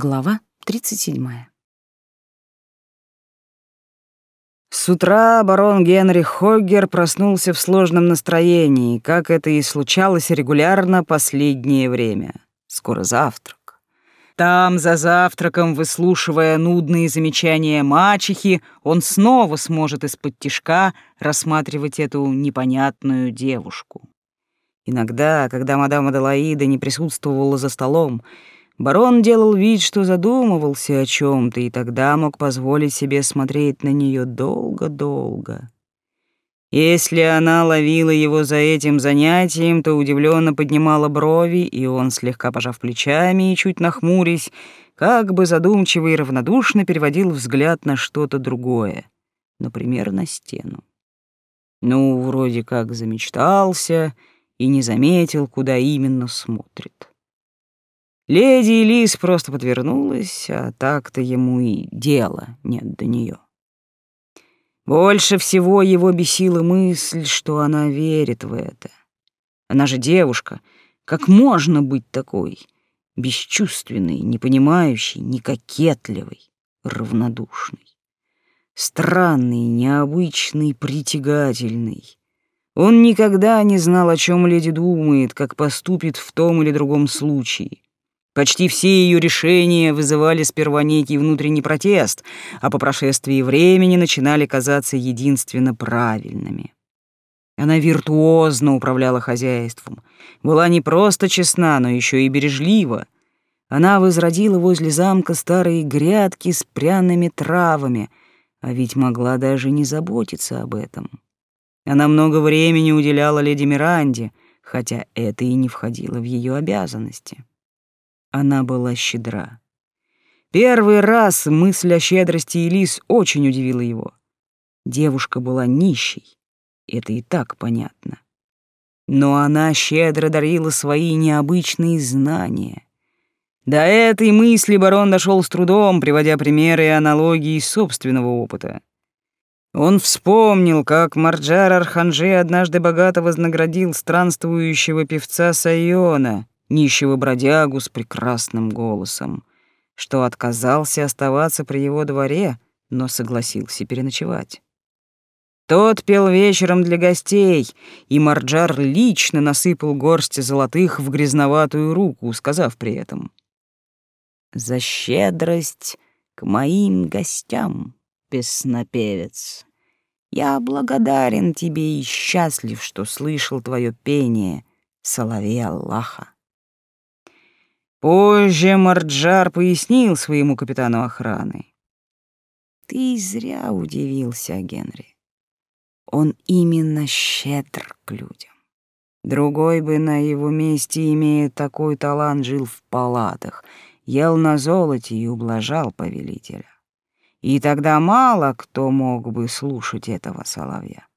Глава 37. С утра барон Генри Хоггер проснулся в сложном настроении, как это и случалось регулярно последнее время. Скоро завтрак. Там, за завтраком, выслушивая нудные замечания мачехи, он снова сможет из-под тишка рассматривать эту непонятную девушку. Иногда, когда мадам Аделаида не присутствовала за столом, Барон делал вид, что задумывался о чем то и тогда мог позволить себе смотреть на нее долго-долго. Если она ловила его за этим занятием, то удивленно поднимала брови, и он, слегка пожав плечами и чуть нахмурясь, как бы задумчиво и равнодушно переводил взгляд на что-то другое, например, на стену. Ну, вроде как замечтался и не заметил, куда именно смотрит. Леди Элис просто подвернулась, а так-то ему и дела нет до нее. Больше всего его бесила мысль, что она верит в это. Она же девушка. Как можно быть такой? Бесчувственной, непонимающей, некокетливой, равнодушной. Странный, необычный, притягательный. Он никогда не знал, о чем леди думает, как поступит в том или другом случае. Почти все ее решения вызывали сперва некий внутренний протест, а по прошествии времени начинали казаться единственно правильными. Она виртуозно управляла хозяйством, была не просто честна, но еще и бережлива. Она возродила возле замка старые грядки с пряными травами, а ведь могла даже не заботиться об этом. Она много времени уделяла леди Миранде, хотя это и не входило в ее обязанности. Она была щедра. Первый раз мысль о щедрости Элис очень удивила его. Девушка была нищей, это и так понятно. Но она щедро дарила свои необычные знания. До этой мысли барон дошел с трудом, приводя примеры и аналогии из собственного опыта. Он вспомнил, как Марджар Арханжи однажды богато вознаградил странствующего певца Сайона, нищего бродягу с прекрасным голосом, что отказался оставаться при его дворе, но согласился переночевать. Тот пел вечером для гостей, и Марджар лично насыпал горсть золотых в грязноватую руку, сказав при этом «За щедрость к моим гостям, песнопевец, я благодарен тебе и счастлив, что слышал твое пение, соловей Аллаха». Позже Марджар пояснил своему капитану охраны. «Ты зря удивился, Генри. Он именно щедр к людям. Другой бы на его месте, имея такой талант, жил в палатах, ел на золоте и ублажал повелителя. И тогда мало кто мог бы слушать этого соловья.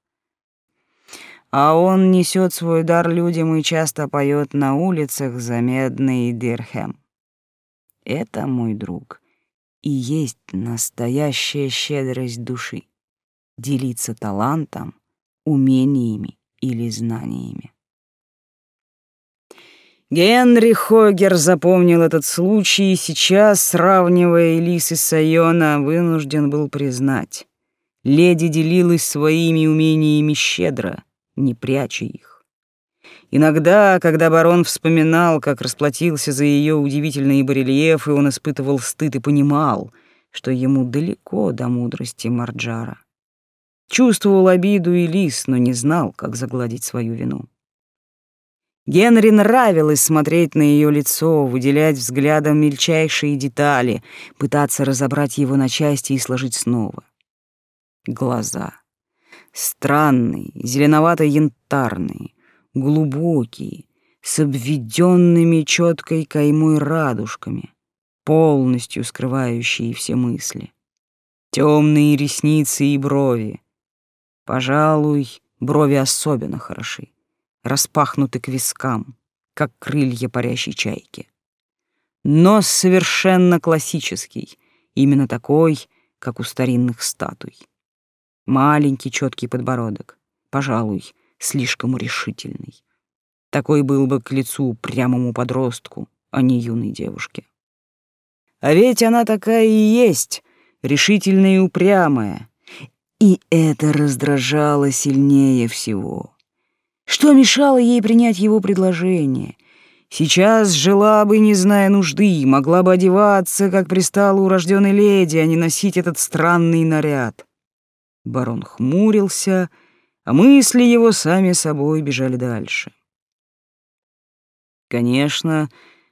А он несет свой дар людям и часто поет на улицах за медный дирхем. Это, мой друг, и есть настоящая щедрость души — делиться талантом, умениями или знаниями. Генри Хогер запомнил этот случай и сейчас, сравнивая Элис и Сайона, вынужден был признать. Леди делилась своими умениями щедро — не пряча их. Иногда, когда барон вспоминал, как расплатился за ее удивительные барельефы, он испытывал стыд и понимал, что ему далеко до мудрости Марджара. Чувствовал обиду и лис, но не знал, как загладить свою вину. Генри нравилось смотреть на ее лицо, выделять взглядом мельчайшие детали, пытаться разобрать его на части и сложить снова. Глаза — Странные, зеленовато-янтарные, глубокие, с обведенными четкой каймой радужками, полностью скрывающие все мысли. Темные ресницы и брови. Пожалуй, брови особенно хороши, распахнуты к вискам, как крылья парящей чайки. Нос совершенно классический, именно такой, как у старинных статуй. Маленький четкий подбородок, пожалуй, слишком решительный. Такой был бы к лицу прямому подростку, а не юной девушке. А ведь она такая и есть, решительная и упрямая. И это раздражало сильнее всего. Что мешало ей принять его предложение? Сейчас жила бы, не зная нужды, могла бы одеваться, как пристала урожденной леди, а не носить этот странный наряд. Барон хмурился, а мысли его сами собой бежали дальше. Конечно,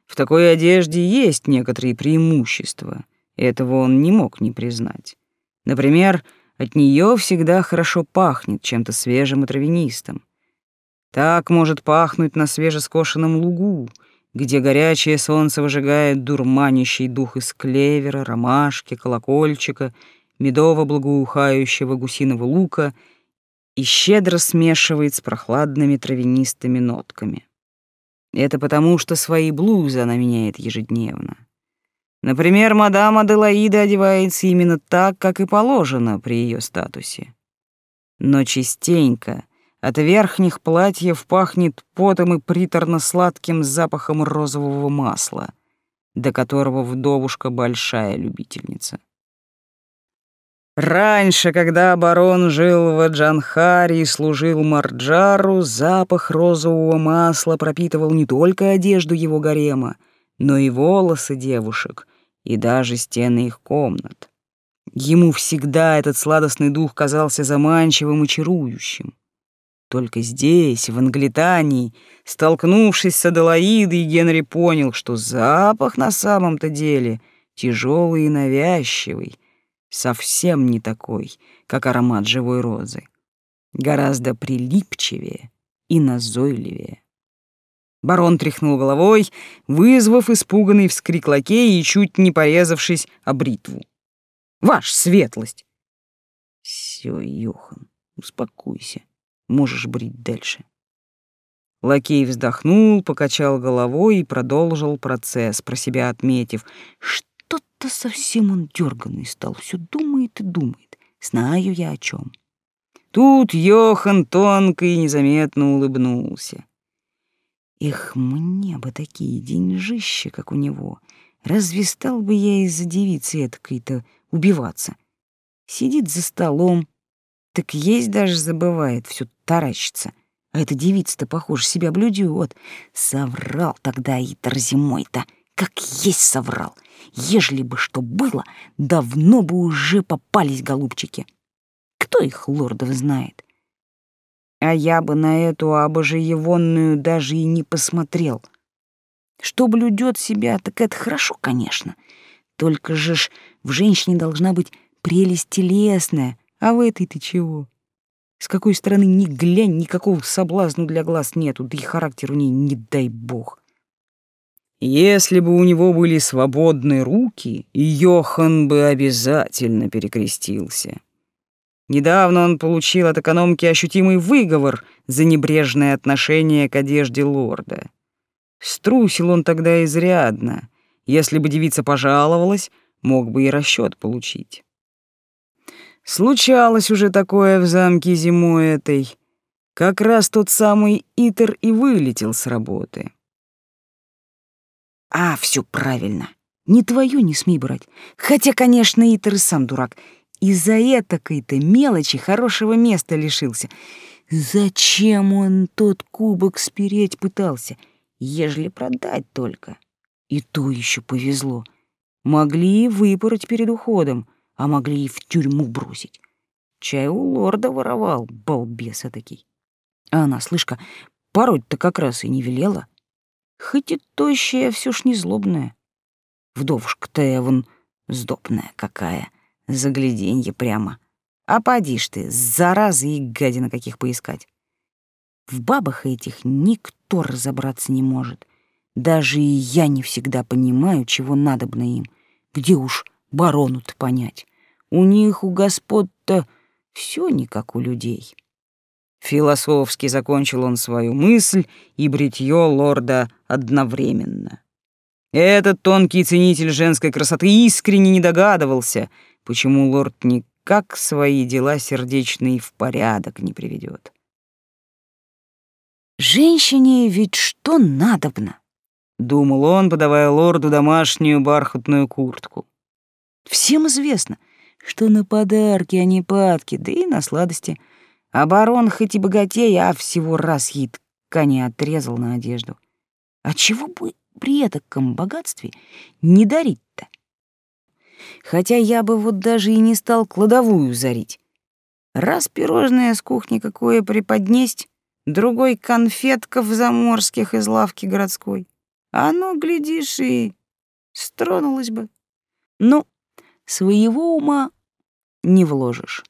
в такой одежде есть некоторые преимущества. Этого он не мог не признать. Например, от нее всегда хорошо пахнет чем-то свежим и травянистым. Так может пахнуть на свежескошенном лугу, где горячее солнце выжигает дурманящий дух из клевера, ромашки, колокольчика, медово-благоухающего гусиного лука и щедро смешивает с прохладными травянистыми нотками. Это потому, что свои блузы она меняет ежедневно. Например, мадам Аделаида одевается именно так, как и положено при ее статусе. Но частенько от верхних платьев пахнет потом и приторно-сладким запахом розового масла, до которого вдовушка большая любительница. Раньше, когда барон жил в Джанхаре и служил Марджару, запах розового масла пропитывал не только одежду его гарема, но и волосы девушек, и даже стены их комнат. Ему всегда этот сладостный дух казался заманчивым и чарующим. Только здесь, в Англитании, столкнувшись с Аделаидой, Генри понял, что запах на самом-то деле тяжелый и навязчивый — совсем не такой, как аромат живой розы. Гораздо прилипчивее и назойливее. Барон тряхнул головой, вызвав испуганный вскрик лакея и чуть не порезавшись о бритву. «Ваш светлость!» «Всё, Йохан, успокойся, можешь брить дальше». Лакей вздохнул, покачал головой и продолжил процесс, про себя отметив, что что-то совсем он дерганный стал, все думает и думает. Знаю я о чем. Тут Йохан тонко и незаметно улыбнулся. Эх, мне бы такие деньжища, как у него. Разве стал бы я из-за девицы эткой-то убиваться? Сидит за столом, так есть даже забывает, все таращится. А эта девица-то, похоже, себя блюдет. Соврал тогда и зимой-то как есть соврал. Ежели бы что было, давно бы уже попались голубчики. Кто их, лордов, знает? А я бы на эту обожаевонную даже и не посмотрел. Что блюдет себя, так это хорошо, конечно. Только же ж в женщине должна быть прелесть телесная, а в этой ты чего? С какой стороны ни глянь, никакого соблазну для глаз нету, да и характер у ней не дай бог. Если бы у него были свободные руки, Йохан бы обязательно перекрестился. Недавно он получил от экономки ощутимый выговор за небрежное отношение к одежде лорда. Струсил он тогда изрядно. Если бы девица пожаловалась, мог бы и расчет получить. Случалось уже такое в замке зимой этой. Как раз тот самый Итер и вылетел с работы. А, все правильно. Не твою не смей брать. Хотя, конечно, и сам дурак. Из-за этакой-то мелочи хорошего места лишился. Зачем он тот кубок спереть пытался? Ежели продать только. И то еще повезло. Могли выпороть перед уходом, а могли и в тюрьму бросить. Чай у лорда воровал, балбес этакий. А она, слышка, пороть-то как раз и не велела. Хоть и тощая, все ж не злобная. Вдовушка-то я вон сдобная какая, загляденье прямо. А поди ж ты, заразы и гадина каких поискать. В бабах этих никто разобраться не может. Даже и я не всегда понимаю, чего надобно им. Где уж барону-то понять? У них, у господ-то, все не как у людей. Философски закончил он свою мысль и бритье лорда одновременно. Этот тонкий ценитель женской красоты искренне не догадывался, почему лорд никак свои дела сердечные в порядок не приведет. Женщине ведь что надобно? думал он, подавая лорду домашнюю бархатную куртку. Всем известно, что на подарки, а не падки, да и на сладости. Барон хоть и богатей, а всего раз ей ткани отрезал на одежду. А чего бы при этом богатстве не дарить-то? Хотя я бы вот даже и не стал кладовую зарить. Раз пирожное с кухни какое преподнесть, другой конфетков заморских из лавки городской. А ну, глядишь, и стронулась бы. Ну, своего ума не вложишь.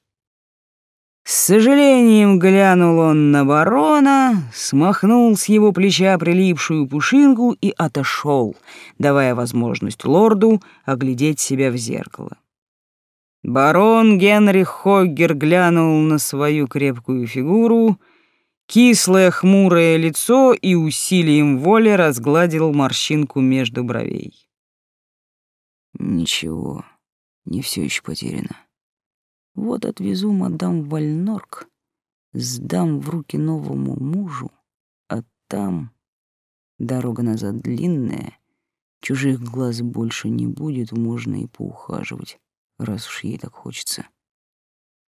С сожалением глянул он на барона, смахнул с его плеча прилипшую пушинку и отошел, давая возможность лорду оглядеть себя в зеркало. Барон Генри Хоггер глянул на свою крепкую фигуру, кислое хмурое лицо и усилием воли разгладил морщинку между бровей. Ничего, не все еще потеряно. Вот отвезу мадам Вальнорк, сдам в руки новому мужу, а там дорога назад длинная, чужих глаз больше не будет, можно и поухаживать, раз уж ей так хочется.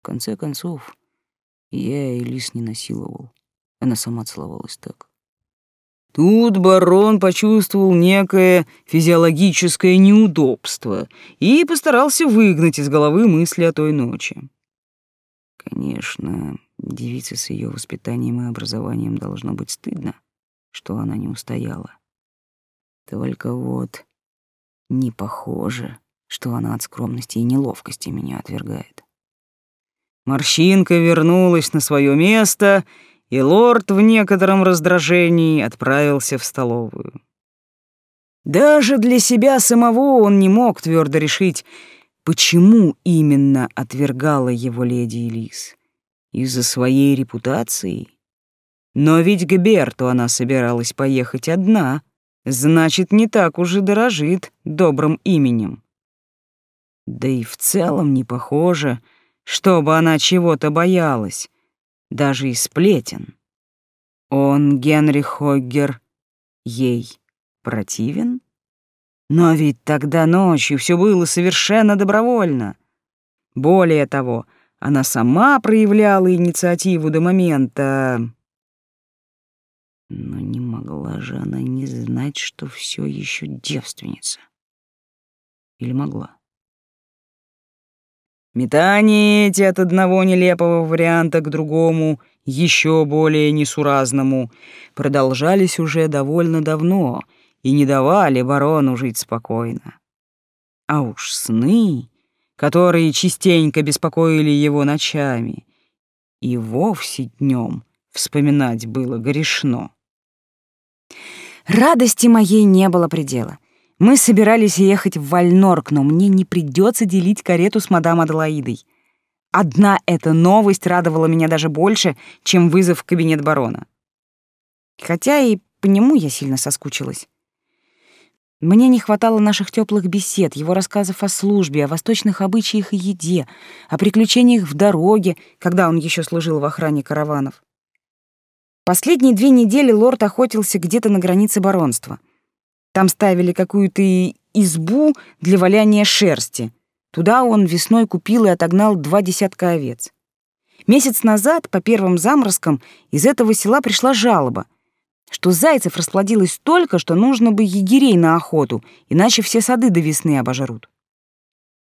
В конце концов, я Элис не насиловал, она сама целовалась так. Тут барон почувствовал некое физиологическое неудобство и постарался выгнать из головы мысли о той ночи. Конечно, девице с ее воспитанием и образованием должно быть стыдно, что она не устояла. Только вот не похоже, что она от скромности и неловкости меня отвергает. Морщинка вернулась на свое место — и лорд в некотором раздражении отправился в столовую. Даже для себя самого он не мог твердо решить, почему именно отвергала его леди Элис. Из-за своей репутации? Но ведь к Берту она собиралась поехать одна, значит, не так уж и дорожит добрым именем. Да и в целом не похоже, чтобы она чего-то боялась даже и сплетен. Он, Генри Хоггер, ей противен? Но ведь тогда ночью все было совершенно добровольно. Более того, она сама проявляла инициативу до момента... Но не могла же она не знать, что все еще девственница. Или могла? Метания эти от одного нелепого варианта к другому, еще более несуразному, продолжались уже довольно давно и не давали барону жить спокойно. А уж сны, которые частенько беспокоили его ночами, и вовсе днем вспоминать было грешно. Радости моей не было предела. Мы собирались ехать в Вальнорк, но мне не придется делить карету с мадам Аделаидой. Одна эта новость радовала меня даже больше, чем вызов в кабинет барона. Хотя и по нему я сильно соскучилась. Мне не хватало наших теплых бесед, его рассказов о службе, о восточных обычаях и еде, о приключениях в дороге, когда он еще служил в охране караванов. Последние две недели лорд охотился где-то на границе баронства — там ставили какую-то избу для валяния шерсти. Туда он весной купил и отогнал два десятка овец. Месяц назад, по первым заморозкам, из этого села пришла жалоба, что зайцев расплодилось столько, что нужно бы егерей на охоту, иначе все сады до весны обожрут.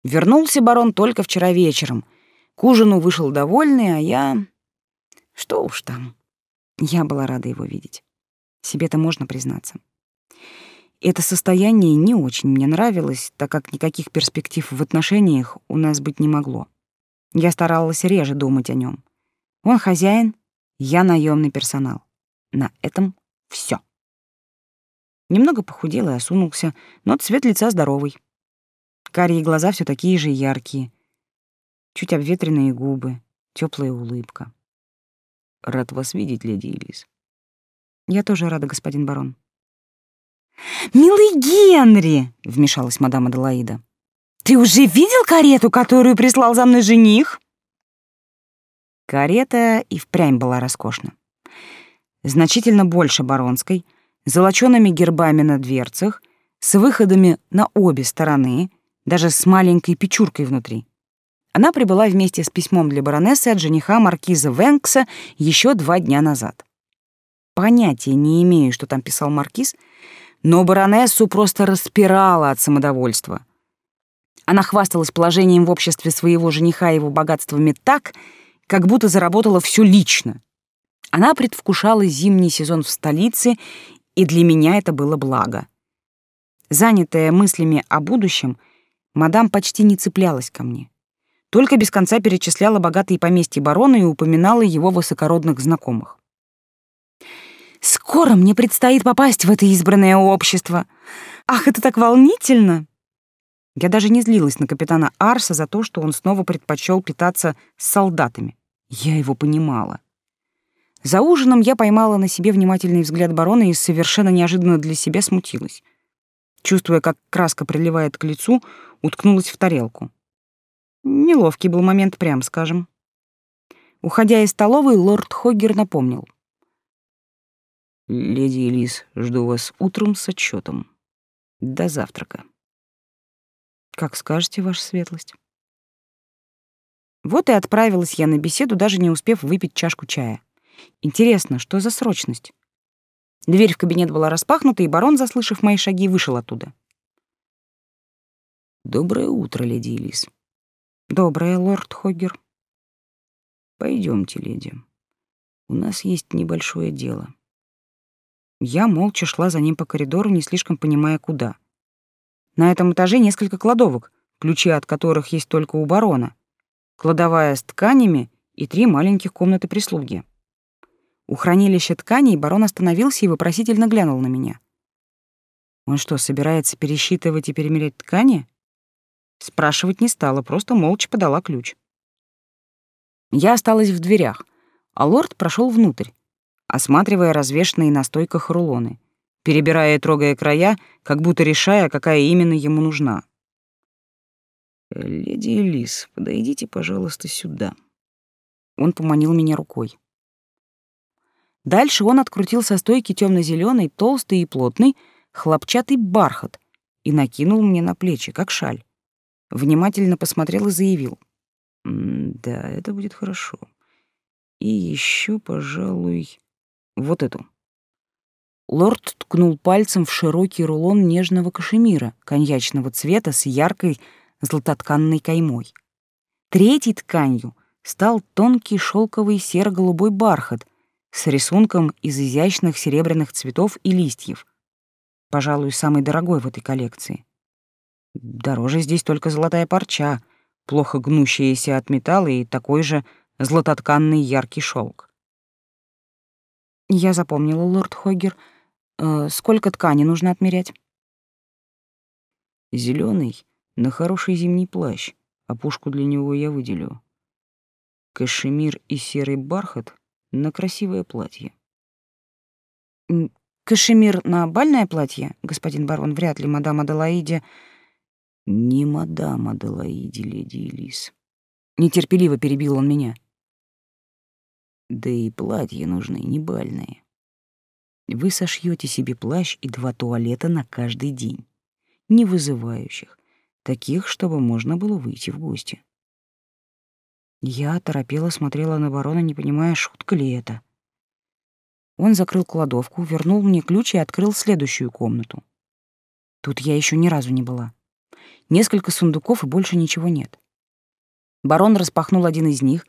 Вернулся барон только вчера вечером. К ужину вышел довольный, а я... Что уж там. Я была рада его видеть. Себе-то можно признаться. Это состояние не очень мне нравилось, так как никаких перспектив в отношениях у нас быть не могло. Я старалась реже думать о нем. Он хозяин, я наемный персонал. На этом все. Немного похудел и осунулся, но цвет лица здоровый. Карие глаза все такие же яркие. Чуть обветренные губы, теплая улыбка. Рад вас видеть, леди Элис. Я тоже рада, господин барон. «Милый Генри!» — вмешалась мадам Аделаида. «Ты уже видел карету, которую прислал за мной жених?» Карета и впрямь была роскошна. Значительно больше баронской, золочёными гербами на дверцах, с выходами на обе стороны, даже с маленькой печуркой внутри. Она прибыла вместе с письмом для баронессы от жениха маркиза Венкса еще два дня назад. Понятия не имею, что там писал маркиз, но баронессу просто распирала от самодовольства. Она хвасталась положением в обществе своего жениха и его богатствами так, как будто заработала все лично. Она предвкушала зимний сезон в столице, и для меня это было благо. Занятая мыслями о будущем, мадам почти не цеплялась ко мне. Только без конца перечисляла богатые поместья барона и упоминала его высокородных знакомых. «Скоро мне предстоит попасть в это избранное общество. Ах, это так волнительно!» Я даже не злилась на капитана Арса за то, что он снова предпочел питаться с солдатами. Я его понимала. За ужином я поймала на себе внимательный взгляд барона и совершенно неожиданно для себя смутилась. Чувствуя, как краска приливает к лицу, уткнулась в тарелку. Неловкий был момент, прям скажем. Уходя из столовой, лорд Хоггер напомнил. «Леди Элис, жду вас утром с отчетом. До завтрака». «Как скажете, ваша светлость». Вот и отправилась я на беседу, даже не успев выпить чашку чая. Интересно, что за срочность? Дверь в кабинет была распахнута, и барон, заслышав мои шаги, вышел оттуда. «Доброе утро, леди Элис». «Доброе, лорд Хоггер». Пойдемте, леди. У нас есть небольшое дело». Я молча шла за ним по коридору, не слишком понимая, куда. На этом этаже несколько кладовок, ключи от которых есть только у барона. Кладовая с тканями и три маленьких комнаты прислуги. У хранилища тканей барон остановился и вопросительно глянул на меня. Он что, собирается пересчитывать и перемерять ткани? Спрашивать не стала, просто молча подала ключ. Я осталась в дверях, а лорд прошел внутрь, осматривая развешанные на стойках рулоны, перебирая и трогая края, как будто решая, какая именно ему нужна. «Леди Элис, подойдите, пожалуйста, сюда». Он поманил меня рукой. Дальше он открутил со стойки темно-зеленый, толстый и плотный, хлопчатый бархат и накинул мне на плечи, как шаль. Внимательно посмотрел и заявил. «Да, это будет хорошо. И еще, пожалуй, вот эту». Лорд ткнул пальцем в широкий рулон нежного кашемира, коньячного цвета с яркой златотканной каймой. Третьей тканью стал тонкий шелковый серо-голубой бархат с рисунком из изящных серебряных цветов и листьев. Пожалуй, самый дорогой в этой коллекции. Дороже здесь только золотая парча, плохо гнущаяся от металла и такой же златотканный яркий шелк. Я запомнила, лорд Хоггер. Э, сколько ткани нужно отмерять? Зеленый на хороший зимний плащ, а пушку для него я выделю. Кашемир и серый бархат на красивое платье. Кашемир на бальное платье, господин барон, вряд ли мадам Аделаиде... Не мадам Аделаиде, леди Элис. Нетерпеливо перебил он меня. Да и платья нужны не бальные. Вы сошьете себе плащ и два туалета на каждый день, не вызывающих, таких, чтобы можно было выйти в гости. Я торопела смотрела на барона, не понимая, шутка ли это. Он закрыл кладовку, вернул мне ключ и открыл следующую комнату. Тут я еще ни разу не была. Несколько сундуков и больше ничего нет. Барон распахнул один из них,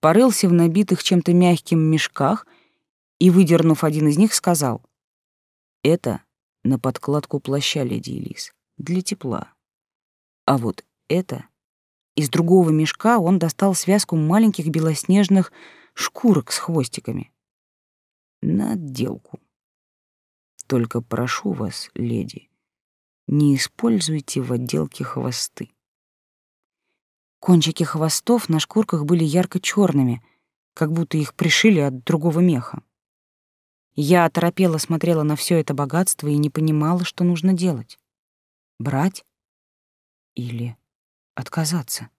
порылся в набитых чем-то мягким мешках и, выдернув один из них, сказал: "Это на подкладку плаща, леди Элис, для тепла. А вот это из другого мешка он достал связку маленьких белоснежных шкурок с хвостиками. На отделку. Только прошу вас, леди, не используйте в отделке хвосты. Кончики хвостов на шкурках были ярко черными как будто их пришили от другого меха. Я оторопела смотрела на все это богатство и не понимала, что нужно делать. Брать или отказаться.